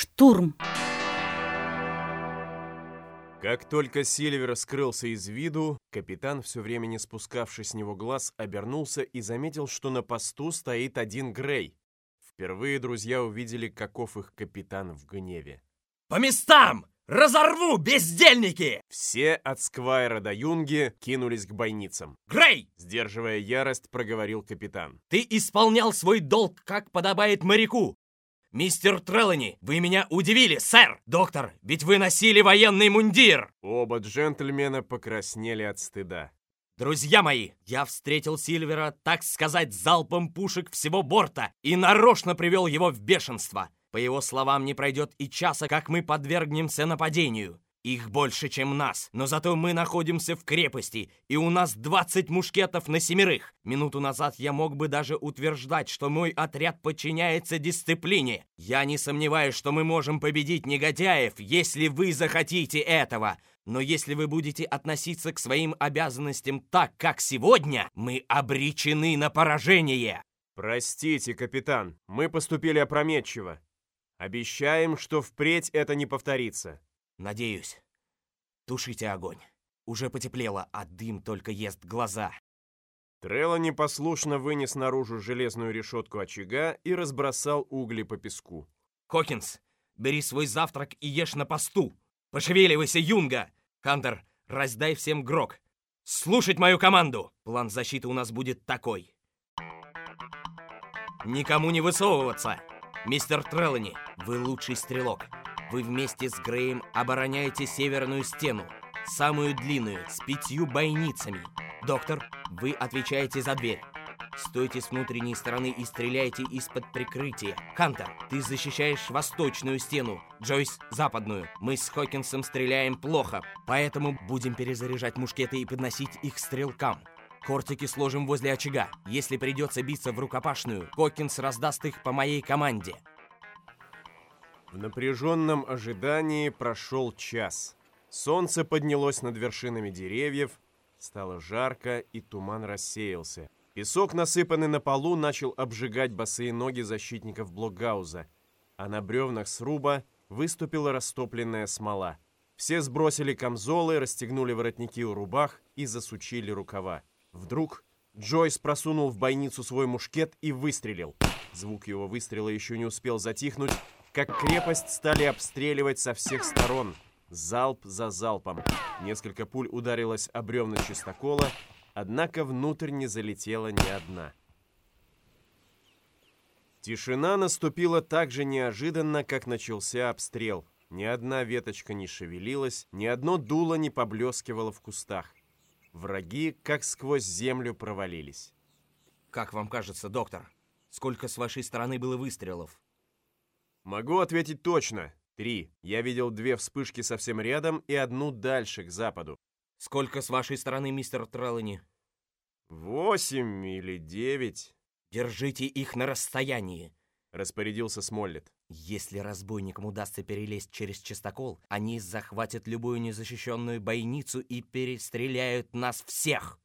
Штурм! Как только Сильвер скрылся из виду, капитан, все время не спускавший с него глаз, обернулся и заметил, что на посту стоит один Грей. Впервые друзья увидели, каков их капитан в гневе. «По местам! Разорву, бездельники!» Все от Сквайра до Юнги кинулись к бойницам. «Грей!» Сдерживая ярость, проговорил капитан. «Ты исполнял свой долг, как подобает моряку. «Мистер Треллани, вы меня удивили, сэр! Доктор, ведь вы носили военный мундир!» Оба джентльмена покраснели от стыда. «Друзья мои, я встретил Сильвера, так сказать, залпом пушек всего борта и нарочно привел его в бешенство. По его словам, не пройдет и часа, как мы подвергнемся нападению. Их больше, чем нас, но зато мы находимся в крепости, и у нас 20 мушкетов на семерых. Минуту назад я мог бы даже утверждать, что мой отряд подчиняется дисциплине. Я не сомневаюсь, что мы можем победить негодяев, если вы захотите этого. Но если вы будете относиться к своим обязанностям так, как сегодня, мы обречены на поражение. Простите, капитан, мы поступили опрометчиво. Обещаем, что впредь это не повторится. Надеюсь. Тушите огонь. Уже потеплело, а дым только ест глаза. Трелло непослушно вынес наружу железную решетку очага и разбросал угли по песку. «Хокинс, бери свой завтрак и ешь на посту! Пошевеливайся, Юнга! Хантер, раздай всем грок! Слушать мою команду! План защиты у нас будет такой. Никому не высовываться! Мистер Треллани, вы лучший стрелок. Вы вместе с Греем обороняете северную стену, самую длинную, с пятью бойницами. Доктор, вы отвечаете за дверь. Стойте с внутренней стороны и стреляйте из-под прикрытия. Хантер, ты защищаешь восточную стену, Джойс — западную. Мы с Хокинсом стреляем плохо, поэтому будем перезаряжать мушкеты и подносить их стрелкам. Кортики сложим возле очага. Если придется биться в рукопашную, Хокинс раздаст их по моей команде. В напряженном ожидании прошел час. Солнце поднялось над вершинами деревьев, стало жарко, и туман рассеялся. Песок, насыпанный на полу, начал обжигать босые ноги защитников Блокгауза, а на бревнах сруба выступила растопленная смола. Все сбросили камзолы, расстегнули воротники у рубах и засучили рукава. Вдруг Джойс просунул в бойницу свой мушкет и выстрелил. Звук его выстрела еще не успел затихнуть, как крепость стали обстреливать со всех сторон, залп за залпом. Несколько пуль ударилось о бревна чистокола, однако внутрь не залетела ни одна. Тишина наступила так же неожиданно, как начался обстрел. Ни одна веточка не шевелилась, ни одно дуло не поблескивало в кустах. Враги как сквозь землю провалились. Как вам кажется, доктор, сколько с вашей стороны было выстрелов? Могу ответить точно. Три. Я видел две вспышки совсем рядом и одну дальше, к западу. Сколько с вашей стороны, мистер Треллани? Восемь или девять. Держите их на расстоянии. Распорядился Смоллет. Если разбойникам удастся перелезть через частокол, они захватят любую незащищенную бойницу и перестреляют нас всех.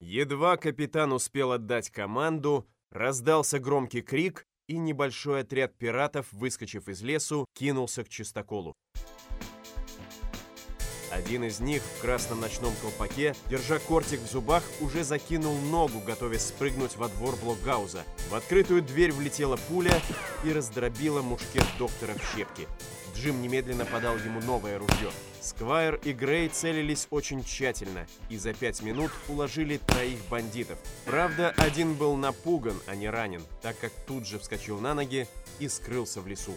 Едва капитан успел отдать команду, раздался громкий крик, и небольшой отряд пиратов, выскочив из лесу, кинулся к чистоколу. Один из них в красном ночном колпаке, держа кортик в зубах, уже закинул ногу, готовясь спрыгнуть во двор Блокгауза. В открытую дверь влетела пуля и раздробила мушкет доктора в щепки. Джим немедленно подал ему новое ружье. Сквайр и Грей целились очень тщательно и за пять минут уложили троих бандитов. Правда, один был напуган, а не ранен, так как тут же вскочил на ноги и скрылся в лесу.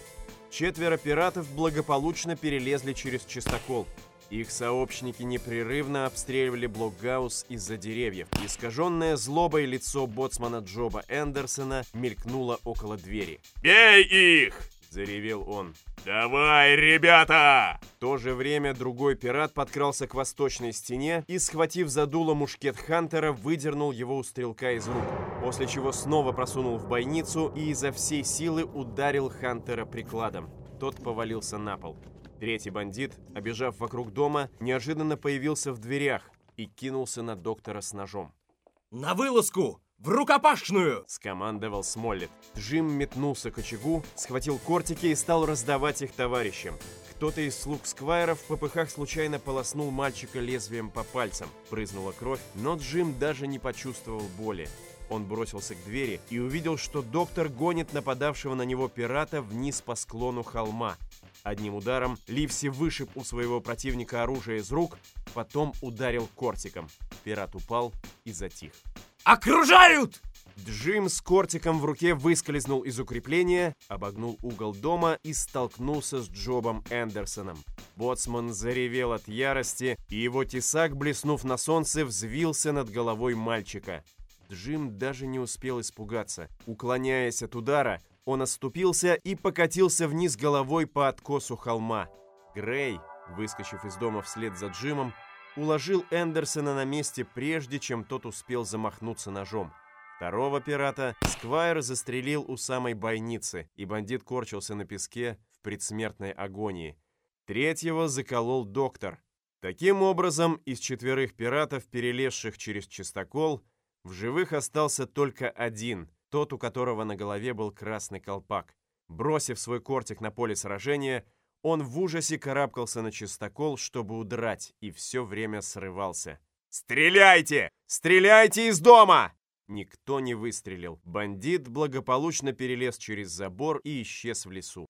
Четверо пиратов благополучно перелезли через чистокол. Их сообщники непрерывно обстреливали Блокгаус из-за деревьев. Искаженное злобой лицо боцмана Джоба Эндерсона мелькнуло около двери. «Бей их!» — заревел он. «Давай, ребята!» В то же время другой пират подкрался к восточной стене и, схватив за дуло мушкет Хантера, выдернул его у стрелка из рук, после чего снова просунул в бойницу и изо всей силы ударил Хантера прикладом. Тот повалился на пол. Третий бандит, обежав вокруг дома, неожиданно появился в дверях и кинулся на доктора с ножом. «На вылазку! В рукопашную!» — скомандовал Смоллет. Джим метнулся к очагу, схватил кортики и стал раздавать их товарищам. Кто-то из слуг Сквайров в попыхах случайно полоснул мальчика лезвием по пальцам. Брызнула кровь, но Джим даже не почувствовал боли. Он бросился к двери и увидел, что доктор гонит нападавшего на него пирата вниз по склону холма. Одним ударом Ливси вышиб у своего противника оружие из рук, потом ударил кортиком. Пират упал и затих. «Окружают!» Джим с кортиком в руке выскользнул из укрепления, обогнул угол дома и столкнулся с Джобом Эндерсоном. Боцман заревел от ярости, и его тесак, блеснув на солнце, взвился над головой мальчика. Джим даже не успел испугаться. Уклоняясь от удара, он оступился и покатился вниз головой по откосу холма. Грей, выскочив из дома вслед за Джимом, уложил Эндерсона на месте, прежде чем тот успел замахнуться ножом. Второго пирата Сквайр застрелил у самой бойницы, и бандит корчился на песке в предсмертной агонии. Третьего заколол доктор. Таким образом, из четверых пиратов, перелезших через чистокол, в живых остался только один, тот, у которого на голове был красный колпак. Бросив свой кортик на поле сражения, он в ужасе карабкался на чистокол, чтобы удрать, и все время срывался. «Стреляйте! Стреляйте из дома!» Никто не выстрелил. Бандит благополучно перелез через забор и исчез в лесу.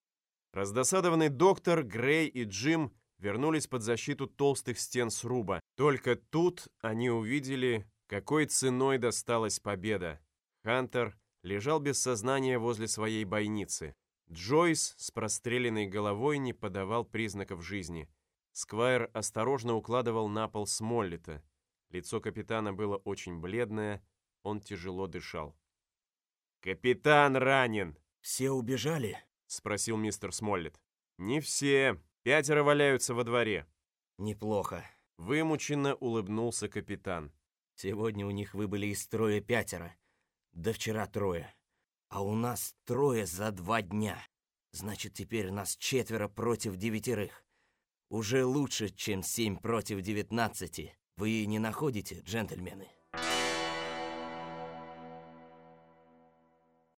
Раздосадованный доктор, Грей и Джим вернулись под защиту толстых стен сруба. Только тут они увидели, какой ценой досталась победа. Хантер лежал без сознания возле своей бойницы. Джойс с простреленной головой не подавал признаков жизни. Сквайр осторожно укладывал на пол Смоллета. Лицо капитана было очень бледное, он тяжело дышал. «Капитан ранен!» «Все убежали?» — спросил мистер Смоллет. «Не все. Пятеро валяются во дворе». «Неплохо». Вымученно улыбнулся капитан. «Сегодня у них выбыли из строя пятеро. Да вчера трое. А у нас трое за два дня. Значит, теперь нас четверо против девятерых. Уже лучше, чем семь против девятнадцати. Вы не находите, джентльмены?»